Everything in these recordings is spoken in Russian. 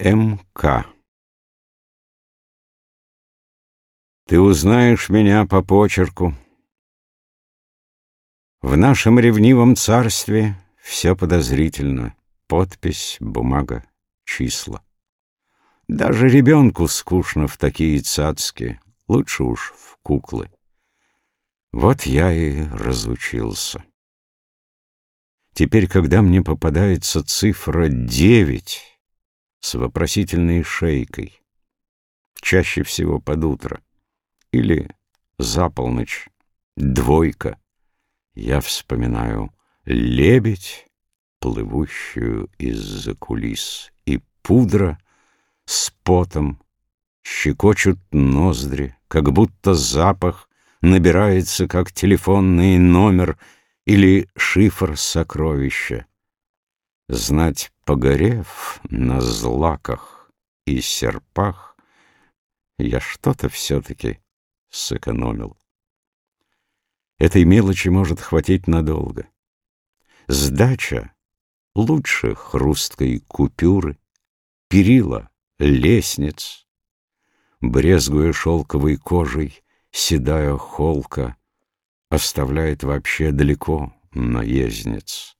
М.К. Ты узнаешь меня по почерку. В нашем ревнивом царстве все подозрительно. Подпись, бумага, числа. Даже ребенку скучно в такие цацки, лучше уж в куклы. Вот я и разучился. Теперь, когда мне попадается цифра девять с вопросительной шейкой, чаще всего под утро, или за полночь, двойка, я вспоминаю лебедь, плывущую из-за кулис, и пудра с потом щекочут ноздри, как будто запах набирается, как телефонный номер или шифр сокровища. Знать, погорев на злаках и серпах, я что-то все-таки сэкономил. Этой мелочи может хватить надолго. Сдача лучше хрусткой купюры, перила лестниц. Брезгуя шелковой кожей, седая холка, Оставляет вообще далеко наездниц.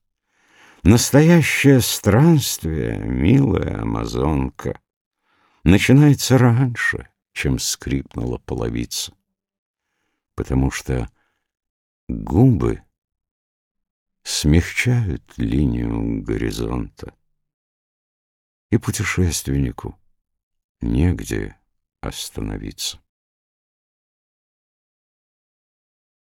Настоящее странствие, милая амазонка, Начинается раньше, чем скрипнула половица, Потому что губы смягчают линию горизонта, И путешественнику негде остановиться.